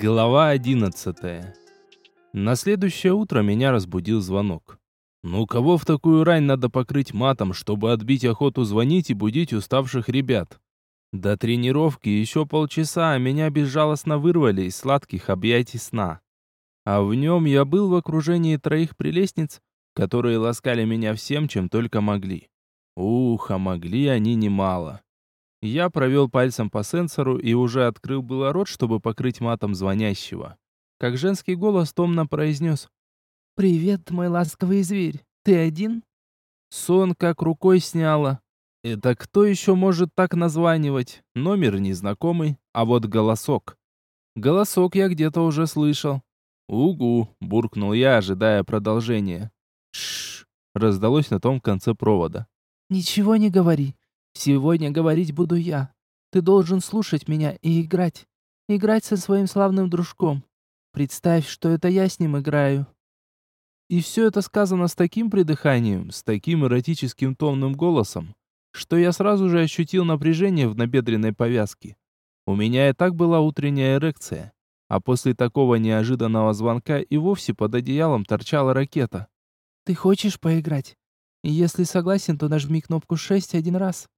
Глава 11. На следующее утро меня разбудил звонок. Ну кого в такую рань надо покрыть матом, чтобы отбить охоту звонить и будить уставших ребят? До тренировки еще полчаса, а меня безжалостно вырвали из сладких объятий сна. А в нем я был в окружении троих прелестниц, которые ласкали меня всем, чем только могли. Ух, а могли они немало. Я провел пальцем по сенсору и уже открыл было рот, чтобы покрыть матом звонящего. Как женский голос томно произнес. «Привет, мой ласковый зверь. Ты один?» Сон как рукой сняло. Это кто еще может так названивать? Номер незнакомый, а вот голосок. Голосок я где-то уже слышал. «Угу», — буркнул я, ожидая продолжения. «Шш», — раздалось на том конце провода. «Ничего не говори. Сегодня говорить буду я. Ты должен слушать меня и играть. Играть со своим славным дружком. Представь, что это я с ним играю. И все это сказано с таким придыханием, с таким эротическим томным голосом, что я сразу же ощутил напряжение в набедренной повязке. У меня и так была утренняя эрекция, а после такого неожиданного звонка и вовсе под одеялом торчала ракета. «Ты хочешь поиграть? Если согласен, то нажми кнопку 6 один раз.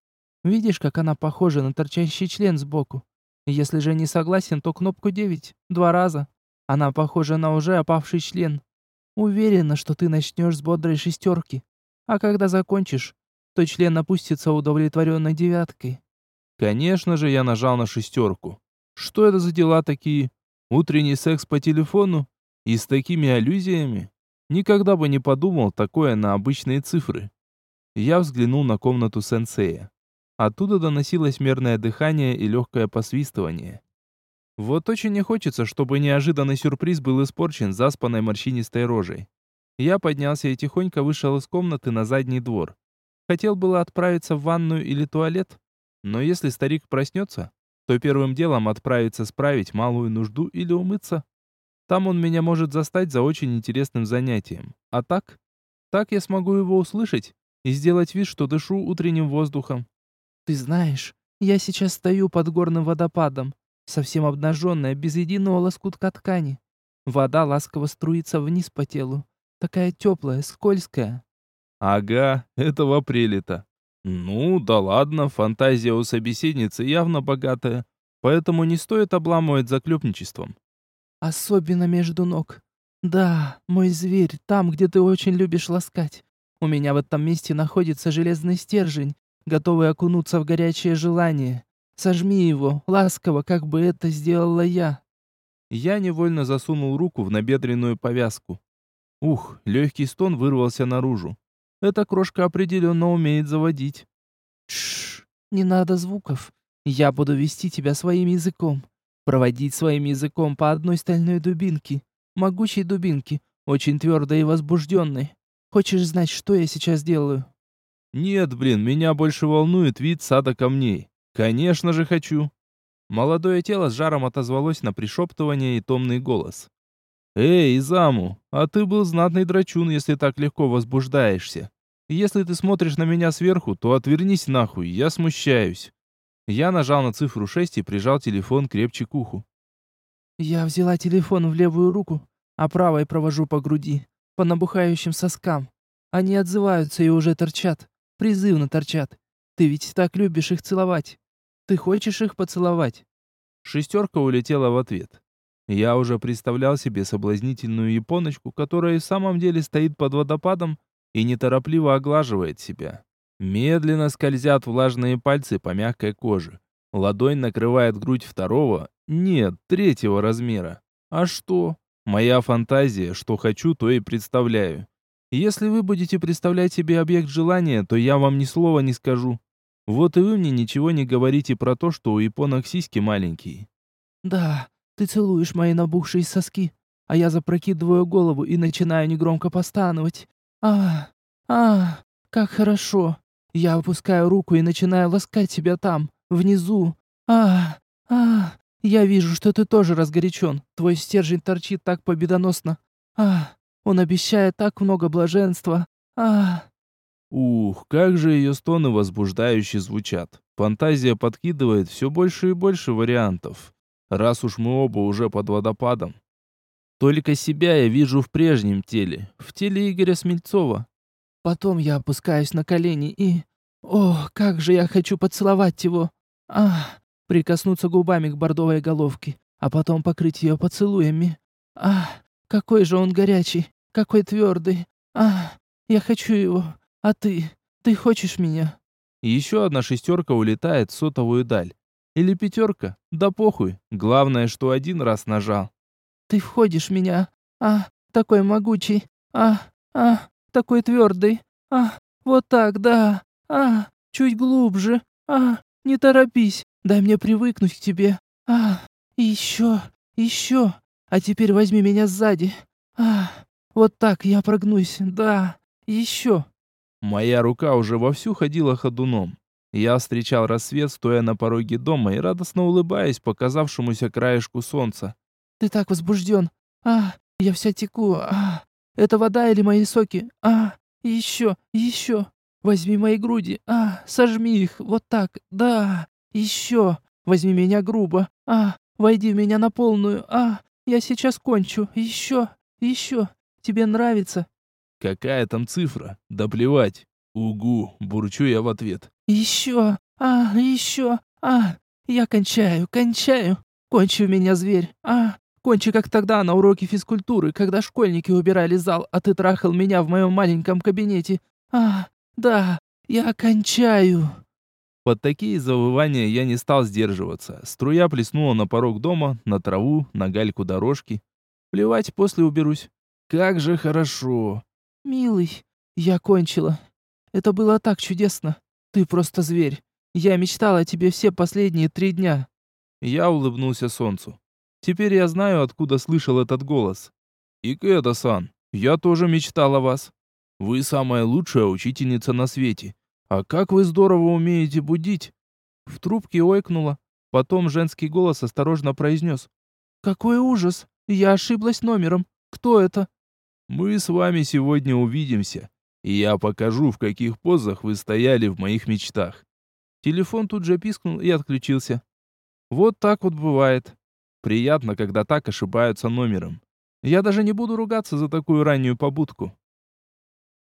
Видишь, как она похожа на торчащий член сбоку? Если же не согласен, то кнопку 9. Два раза. Она похожа на уже опавший член. Уверена, что ты начнешь с бодрой шестерки. А когда закончишь, то член опустится удовлетворенной девяткой. Конечно же, я нажал на шестерку. Что это за дела такие? Утренний секс по телефону? И с такими аллюзиями? Никогда бы не подумал такое на обычные цифры. Я взглянул на комнату сенсея. Оттуда доносилось мерное дыхание и легкое посвистывание. Вот очень не хочется, чтобы неожиданный сюрприз был испорчен заспанной морщинистой рожей. Я поднялся и тихонько вышел из комнаты на задний двор. Хотел было отправиться в ванную или туалет, но если старик проснется, то первым делом отправиться справить малую нужду или умыться. Там он меня может застать за очень интересным занятием. А так? Так я смогу его услышать и сделать вид, что дышу утренним воздухом. Ты знаешь, я сейчас стою под горным водопадом, совсем обнаженная, без единого лоскутка ткани. Вода ласково струится вниз по телу, такая теплая, скользкая. Ага, это в апреле-то. Ну, да ладно, фантазия у собеседницы явно богатая, поэтому не стоит обламывать заклепничеством. Особенно между ног. Да, мой зверь, там, где ты очень любишь ласкать. У меня в этом месте находится железный стержень, готовый окунуться в горячее желание. Сожми его, ласково, как бы это сделала я. Я невольно засунул руку в набедренную повязку. Ух, легкий стон вырвался наружу. Эта крошка определенно умеет заводить. Шш, не надо звуков. Я буду вести тебя своим языком. Проводить своим языком по одной стальной дубинке. Могучей дубинке, очень твердой и возбужденной. Хочешь знать, что я сейчас делаю? Нет, блин, меня больше волнует вид сада камней. Конечно же хочу. Молодое тело с жаром отозвалось на пришептывание и томный голос. «Эй, Изаму, а ты был знатный драчун, если так легко возбуждаешься. Если ты смотришь на меня сверху, то отвернись нахуй, я смущаюсь». Я нажал на цифру 6 и прижал телефон крепче к уху. Я взяла телефон в левую руку, а правой провожу по груди, по набухающим соскам. Они отзываются и уже торчат призывно торчат. Ты ведь так любишь их целовать. Ты хочешь их поцеловать?» Шестерка улетела в ответ. Я уже представлял себе соблазнительную японочку, которая в самом деле стоит под водопадом и неторопливо оглаживает себя. Медленно скользят влажные пальцы по мягкой коже. Ладонь накрывает грудь второго, нет, третьего размера. А что? Моя фантазия, что хочу, то и представляю. Если вы будете представлять себе объект желания, то я вам ни слова не скажу. Вот и вы мне ничего не говорите про то, что у японок сиськи маленькие. Да, ты целуешь мои набухшие соски, а я запрокидываю голову и начинаю негромко постановать. А, а, как хорошо. Я опускаю руку и начинаю ласкать тебя там, внизу. А, а, я вижу, что ты тоже разгорячен. Твой стержень торчит так победоносно. А, он обещает так много блаженства. А. Ух, как же ее стоны возбуждающе звучат. Фантазия подкидывает все больше и больше вариантов. раз уж мы оба уже под водопадом. Только себя я вижу в прежнем теле, в теле Игоря Смельцова. Потом я опускаюсь на колени и... О, как же я хочу поцеловать его! Ах, прикоснуться губами к бордовой головке, а потом покрыть ее поцелуями. Ах, какой же он горячий, какой твердый. Ах, я хочу его. А ты? Ты хочешь меня? Еще одна шестерка улетает в сотовую даль. Или пятерка? Да похуй. Главное, что один раз нажал. Ты входишь в меня. А, такой могучий. А, а, такой твердый. А, вот так, да. А, чуть глубже. А, не торопись. Дай мне привыкнуть к тебе. А, еще, еще. А теперь возьми меня сзади. А, вот так я прогнусь. Да, еще. Моя рука уже вовсю ходила ходуном. Я встречал рассвет, стоя на пороге дома и радостно улыбаясь показавшемуся краешку солнца. «Ты так возбужден! А, я вся теку! А, это вода или мои соки? А, еще, еще! Возьми мои груди! А, сожми их! Вот так! Да! Еще! Возьми меня грубо! А, войди в меня на полную! А, я сейчас кончу! Еще! Еще! Тебе нравится?» «Какая там цифра? Да плевать!» «Угу!» — бурчу я в ответ. «Еще! А, еще! А, я кончаю, кончаю! Кончи у меня, зверь! А, кончи, как тогда на уроке физкультуры, когда школьники убирали зал, а ты трахал меня в моем маленьком кабинете! А, да, я кончаю!» Под такие завывания я не стал сдерживаться. Струя плеснула на порог дома, на траву, на гальку дорожки. Плевать, после уберусь. Как же хорошо. «Милый, я кончила. Это было так чудесно. Ты просто зверь. Я мечтала о тебе все последние три дня». Я улыбнулся солнцу. Теперь я знаю, откуда слышал этот голос. «Икэда-сан, я тоже мечтал о вас. Вы самая лучшая учительница на свете. А как вы здорово умеете будить!» В трубке ойкнула. Потом женский голос осторожно произнес. «Какой ужас! Я ошиблась номером. Кто это?» «Мы с вами сегодня увидимся и я покажу, в каких позах вы стояли в моих мечтах». Телефон тут же пискнул и отключился. Вот так вот бывает. Приятно, когда так ошибаются номером. Я даже не буду ругаться за такую раннюю побудку.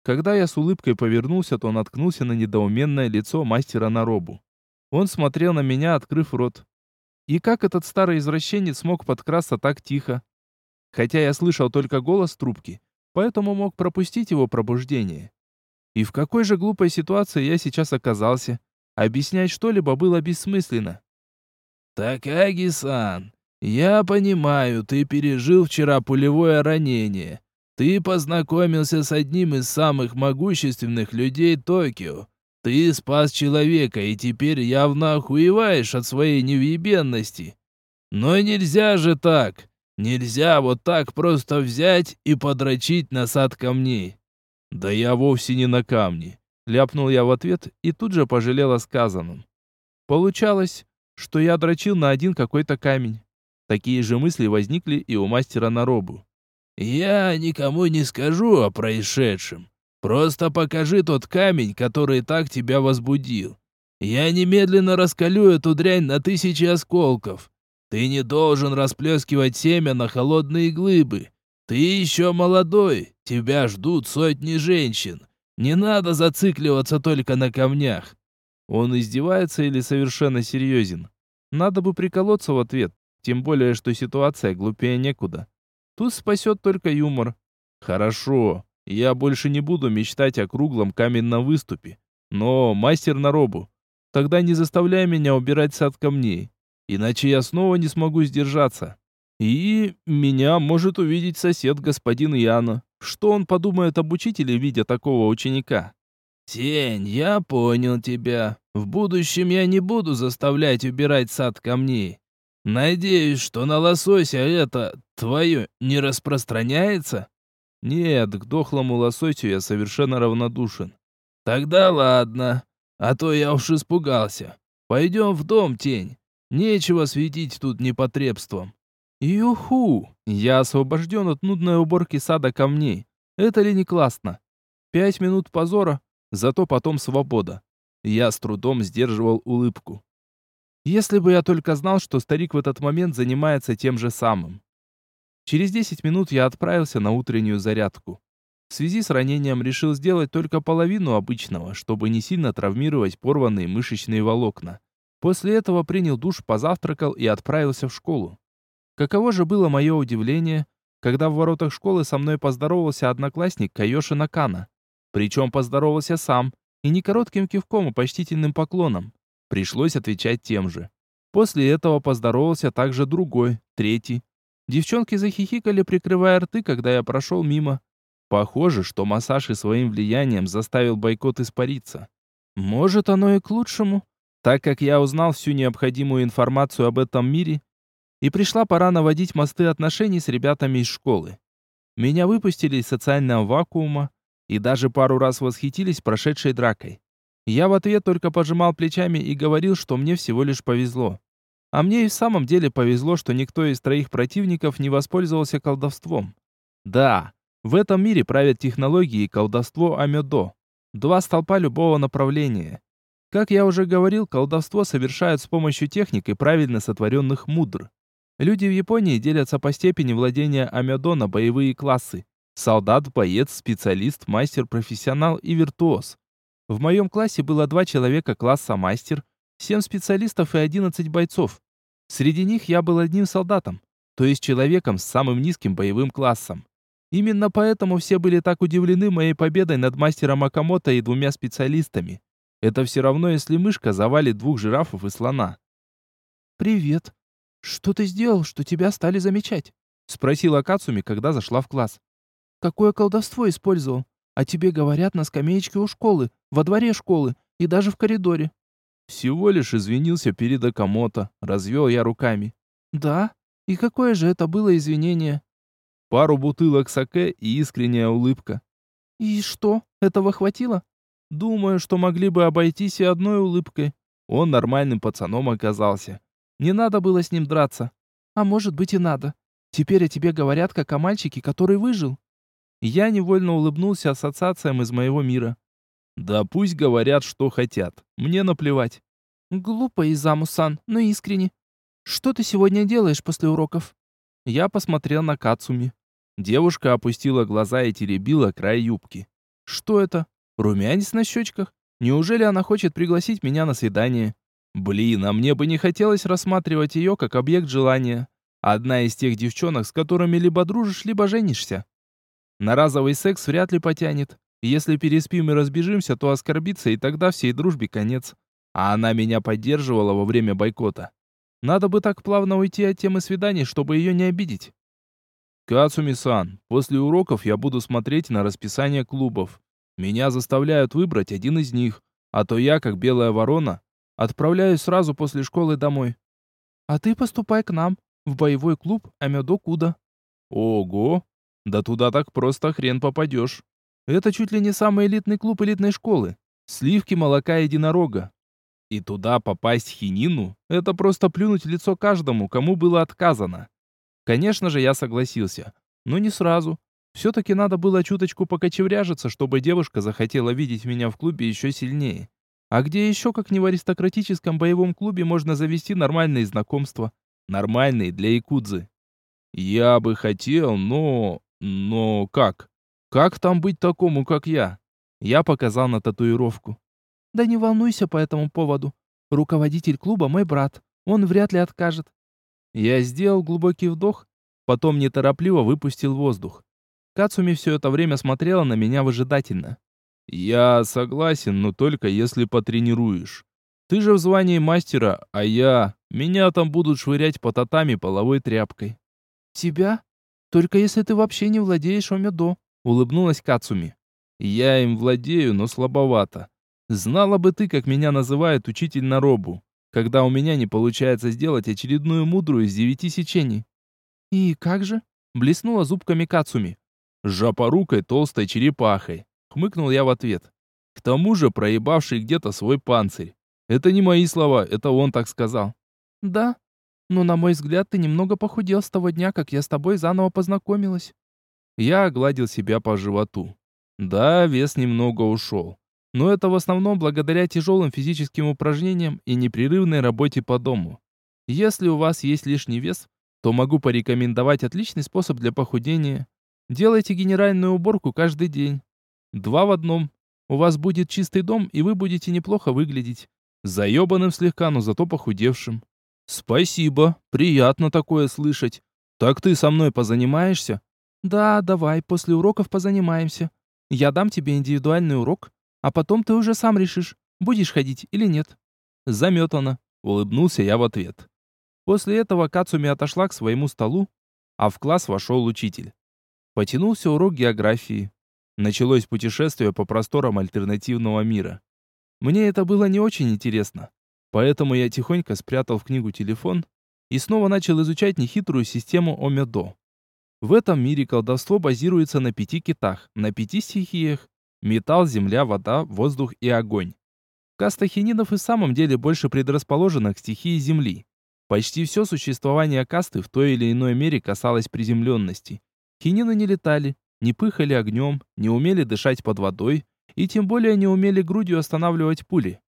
Когда я с улыбкой повернулся, то наткнулся на недоуменное лицо мастера на робу. Он смотрел на меня, открыв рот. И как этот старый извращенец смог подкрасться так тихо? Хотя я слышал только голос трубки, поэтому мог пропустить его пробуждение. И в какой же глупой ситуации я сейчас оказался? Объяснять что-либо было бессмысленно. «Такаги-сан, я понимаю, ты пережил вчера пулевое ранение. Ты познакомился с одним из самых могущественных людей Токио. Ты спас человека и теперь явно охуеваешь от своей невъебенности. Но нельзя же так. Нельзя вот так просто взять и подрочить на сад камней. Да я вовсе не на камне. Ляпнул я в ответ и тут же пожалел о сказанном. Получалось, что я дрочил на один какой-то камень. Такие же мысли возникли и у мастера на робу. «Я никому не скажу о происшедшем. Просто покажи тот камень, который так тебя возбудил. Я немедленно раскалю эту дрянь на тысячи осколков. Ты не должен расплескивать семя на холодные глыбы. Ты еще молодой, тебя ждут сотни женщин. Не надо зацикливаться только на камнях. Он издевается или совершенно серьезен? Надо бы приколоться в ответ, тем более, что ситуация глупее некуда. Тут спасет только юмор. Хорошо, я больше не буду мечтать о круглом каменном выступе. Но, мастер на робу, тогда не заставляй меня убирать сад камней. Иначе я снова не смогу сдержаться. И меня может увидеть сосед господин Яна. Что он подумает об учителе, видя такого ученика? «Тень, я понял тебя. В будущем я не буду заставлять убирать сад камней. Надеюсь, что на лосося это, твое, не распространяется?» «Нет, к дохлому лососю я совершенно равнодушен». «Тогда ладно, а то я уж испугался. Пойдем в дом, тень. Нечего светить тут непотребством. Юху! Я освобожден от нудной уборки сада камней. Это ли не классно? Пять минут позора, зато потом свобода. Я с трудом сдерживал улыбку. Если бы я только знал, что старик в этот момент занимается тем же самым. Через 10 минут я отправился на утреннюю зарядку. В связи с ранением решил сделать только половину обычного, чтобы не сильно травмировать порванные мышечные волокна. После этого принял душ, позавтракал и отправился в школу. Каково же было мое удивление, когда в воротах школы со мной поздоровался одноклассник Кайоши Накана. Причем поздоровался сам, и не коротким кивком, а почтительным поклоном. Пришлось отвечать тем же. После этого поздоровался также другой, третий. Девчонки захихикали, прикрывая рты, когда я прошел мимо. Похоже, что массаж и своим влиянием заставил бойкот испариться. Может, оно и к лучшему, так как я узнал всю необходимую информацию об этом мире, и пришла пора наводить мосты отношений с ребятами из школы. Меня выпустили из социального вакуума и даже пару раз восхитились прошедшей дракой. Я в ответ только пожимал плечами и говорил, что мне всего лишь повезло. А мне и в самом деле повезло, что никто из троих противников не воспользовался колдовством. Да, в этом мире правят технологии и колдовство Амёдо. Два столпа любого направления. Как я уже говорил, колдовство совершают с помощью техник и правильно сотворенных мудр. Люди в Японии делятся по степени владения Амёдо на боевые классы. Солдат, боец, специалист, мастер, профессионал и виртуоз. В моем классе было два человека класса мастер, семь специалистов и одиннадцать бойцов. Среди них я был одним солдатом, то есть человеком с самым низким боевым классом. Именно поэтому все были так удивлены моей победой над мастером Акамото и двумя специалистами. Это все равно, если мышка завалит двух жирафов и слона. «Привет. Что ты сделал, что тебя стали замечать?» Спросила Кацуми, когда зашла в класс. «Какое колдовство использовал? А тебе говорят на скамеечке у школы, во дворе школы и даже в коридоре. Всего лишь извинился перед Акамото, развел я руками. Да? И какое же это было извинение? Пару бутылок саке и искренняя улыбка. И что, этого хватило? Думаю, что могли бы обойтись и одной улыбкой. Он нормальным пацаном оказался. Не надо было с ним драться. А может быть и надо. Теперь о тебе говорят, как о мальчике, который выжил. Я невольно улыбнулся ассоциациям из моего мира. Да пусть говорят, что хотят. Мне наплевать. Глупо, Изаму-сан, но искренне. Что ты сегодня делаешь после уроков? Я посмотрел на Кацуми. Девушка опустила глаза и теребила край юбки. Что это? Румянец на щечках? Неужели она хочет пригласить меня на свидание? Блин, а мне бы не хотелось рассматривать ее как объект желания. Одна из тех девчонок, с которыми либо дружишь, либо женишься. На разовый секс вряд ли потянет. Если переспим и разбежимся, то оскорбится, и тогда всей дружбе конец. А она меня поддерживала во время бойкота. Надо бы так плавно уйти от темы свиданий, чтобы ее не обидеть. Кацуми-сан, после уроков я буду смотреть на расписание клубов. Меня заставляют выбрать один из них, а то я, как белая ворона, отправляюсь сразу после школы домой. А ты поступай к нам, в боевой клуб Амёдо Куда. Ого, да туда так просто хрен попадешь. Это чуть ли не самый элитный клуб элитной школы. Сливки молока единорога. И туда попасть хинину – это просто плюнуть в лицо каждому, кому было отказано. Конечно же, я согласился. Но не сразу. Все-таки надо было чуточку покочевряжиться, чтобы девушка захотела видеть меня в клубе еще сильнее. А где еще, как не в аристократическом боевом клубе, можно завести нормальные знакомства? Нормальные для якудзы. Я бы хотел, но... Но как? Как там быть такому, как я? Я показал на татуировку. Да не волнуйся по этому поводу. Руководитель клуба мой брат. Он вряд ли откажет. Я сделал глубокий вдох, потом неторопливо выпустил воздух. Кацуми все это время смотрела на меня выжидательно. «Я согласен, но только если потренируешь. Ты же в звании мастера, а я... Меня там будут швырять по татами половой тряпкой». «Тебя? Только если ты вообще не владеешь омедо», — улыбнулась Кацуми. «Я им владею, но слабовато. Знала бы ты, как меня называют учитель на робу, когда у меня не получается сделать очередную мудрую из девяти сечений». «И как же?» — блеснула зубками Кацуми. «Жопорукой толстой черепахой», — хмыкнул я в ответ. К тому же проебавший где-то свой панцирь. Это не мои слова, это он так сказал. «Да, но, на мой взгляд, ты немного похудел с того дня, как я с тобой заново познакомилась». Я огладил себя по животу. Да, вес немного ушел. Но это в основном благодаря тяжелым физическим упражнениям и непрерывной работе по дому. Если у вас есть лишний вес, то могу порекомендовать отличный способ для похудения. Делайте генеральную уборку каждый день. Два в одном. У вас будет чистый дом, и вы будете неплохо выглядеть. Заебанным слегка, но зато похудевшим. Спасибо, приятно такое слышать. Так ты со мной позанимаешься? Да, давай, после уроков позанимаемся. Я дам тебе индивидуальный урок, а потом ты уже сам решишь, будешь ходить или нет. Заметано, улыбнулся я в ответ. После этого Кацуми отошла к своему столу, а в класс вошел учитель. Потянулся урок географии. Началось путешествие по просторам альтернативного мира. Мне это было не очень интересно, поэтому я тихонько спрятал в книгу телефон и снова начал изучать нехитрую систему Омедо. В этом мире колдовство базируется на пяти китах, на пяти стихиях – металл, земля, вода, воздух и огонь. Каста хининов и в самом деле больше предрасположена к стихии земли. Почти все существование касты в той или иной мере касалось приземленности. Хинины не летали, не пыхали огнем, не умели дышать под водой и тем более не умели грудью останавливать пули.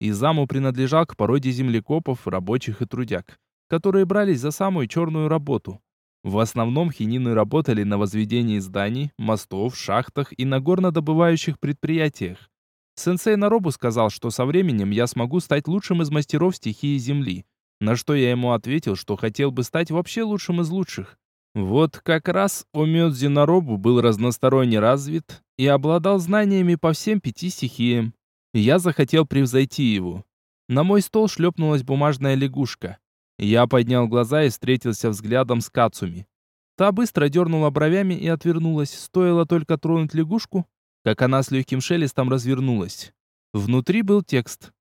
Изаму принадлежал к породе землекопов, рабочих и трудяг, которые брались за самую черную работу. В основном хинины работали на возведении зданий, мостов, шахтах и на горнодобывающих предприятиях. Сенсей Наробу сказал, что со временем я смогу стать лучшим из мастеров стихии Земли, на что я ему ответил, что хотел бы стать вообще лучшим из лучших. Вот как раз Омёд Зинаробу был разносторонне развит и обладал знаниями по всем пяти стихиям. Я захотел превзойти его. На мой стол шлепнулась бумажная лягушка. Я поднял глаза и встретился взглядом с Кацуми. Та быстро дернула бровями и отвернулась, стоило только тронуть лягушку, как она с легким шелестом развернулась. Внутри был текст.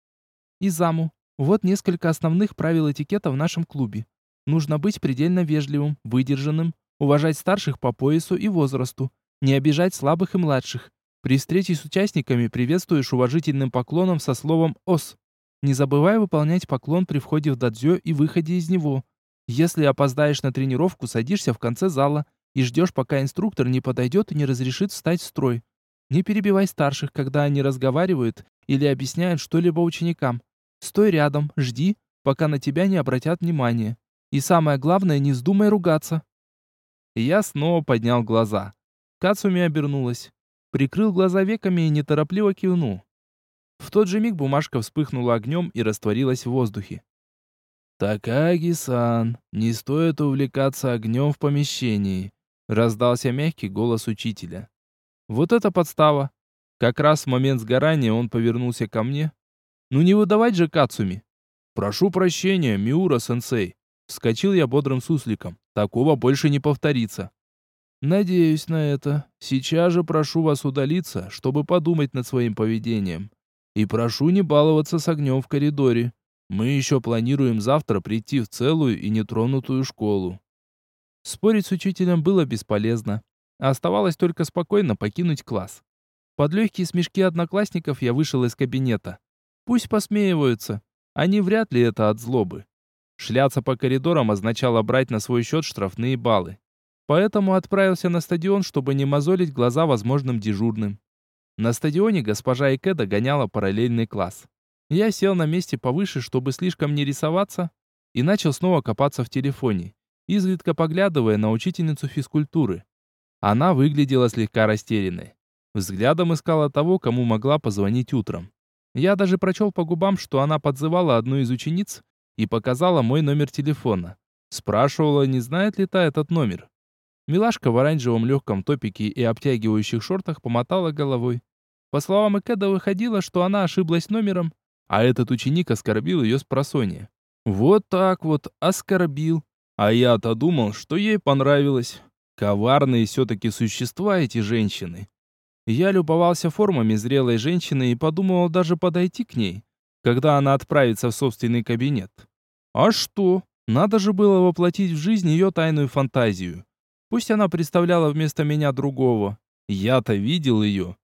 «Изаму, вот несколько основных правил этикета в нашем клубе. Нужно быть предельно вежливым, выдержанным, уважать старших по поясу и возрасту, не обижать слабых и младших. При встрече с участниками приветствуешь уважительным поклоном со словом «ос». Не забывай выполнять поклон при входе в дадзё и выходе из него. Если опоздаешь на тренировку, садишься в конце зала и ждешь, пока инструктор не подойдет и не разрешит встать в строй. Не перебивай старших, когда они разговаривают или объясняют что-либо ученикам. Стой рядом, жди, пока на тебя не обратят внимания. И самое главное, не вздумай ругаться. Я снова поднял глаза. Кацуми обернулась. Прикрыл глаза веками и неторопливо кивнул. В тот же миг бумажка вспыхнула огнем и растворилась в воздухе. «Такаги-сан, не стоит увлекаться огнем в помещении», раздался мягкий голос учителя. Вот это подстава. Как раз в момент сгорания он повернулся ко мне, ну не выдавать же Кацуми. Прошу прощения, Миура-сенсей. Вскочил я бодрым сусликом. Такого больше не повторится. Надеюсь на это. Сейчас же прошу вас удалиться, чтобы подумать над своим поведением. И прошу не баловаться с огнем в коридоре. Мы еще планируем завтра прийти в целую и нетронутую школу. Спорить с учителем было бесполезно. Оставалось только спокойно покинуть класс. Под легкие смешки одноклассников я вышел из кабинета. Пусть посмеиваются. Они вряд ли это от злобы. Шляться по коридорам означало брать на свой счет штрафные баллы. Поэтому отправился на стадион, чтобы не мозолить глаза возможным дежурным. На стадионе госпожа Икеда гоняла параллельный класс. Я сел на месте повыше, чтобы слишком не рисоваться, и начал снова копаться в телефоне, изредка поглядывая на учительницу физкультуры. Она выглядела слегка растерянной. Взглядом искала того, кому могла позвонить утром. Я даже прочел по губам, что она подзывала одну из учениц и показала мой номер телефона. Спрашивала, не знает ли та этот номер. Милашка в оранжевом легком топике и обтягивающих шортах помотала головой. По словам Экеда, выходило, что она ошиблась номером, а этот ученик оскорбил ее с просонья. Вот так вот, оскорбил. А я-то думал, что ей понравилось. Коварные все-таки существа эти женщины. Я любовался формами зрелой женщины и подумывал даже подойти к ней, когда она отправится в собственный кабинет. А что? Надо же было воплотить в жизнь ее тайную фантазию. Пусть она представляла вместо меня другого. Я-то видел ее.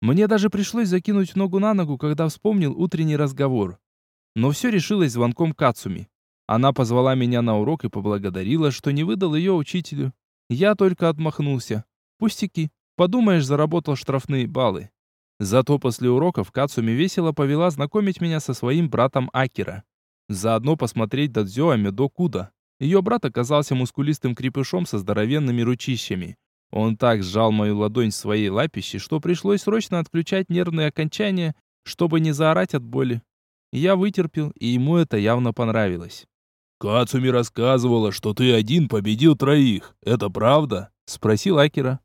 Мне даже пришлось закинуть ногу на ногу, когда вспомнил утренний разговор. Но все решилось звонком Кацуми. Она позвала меня на урок и поблагодарила, что не выдал ее учителю. Я только отмахнулся. Пустяки. Подумаешь, заработал штрафные баллы. Зато после уроков Кацуми весело повела знакомить меня со своим братом Акира. Заодно посмотреть Дадзё Амедо Куда. Ее брат оказался мускулистым крепышом со здоровенными ручищами. Он так сжал мою ладонь в своей лапище, что пришлось срочно отключать нервные окончания, чтобы не заорать от боли. Я вытерпел, и ему это явно понравилось. «Кацуми рассказывала, что ты один победил троих. Это правда?» — спросил Акира.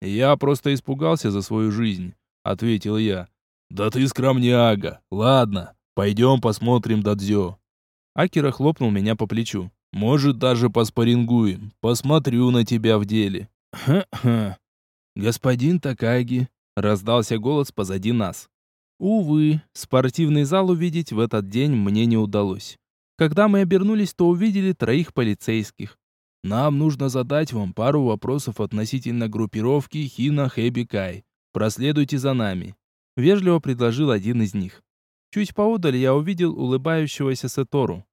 «Я просто испугался за свою жизнь», — ответил я. «Да ты скромняга. Ладно, пойдем посмотрим Дадзё». Акира хлопнул меня по плечу. «Может, даже поспорингуем. Посмотрю на тебя в деле». «Ха-ха». «Господин Такаги», — раздался голос позади нас. Увы, спортивный зал увидеть в этот день мне не удалось. Когда мы обернулись, то увидели троих полицейских. Нам нужно задать вам пару вопросов относительно группировки Хина Хэби Кай. Проследуйте за нами. Вежливо предложил один из них. Чуть поодаль я увидел улыбающегося Сетору.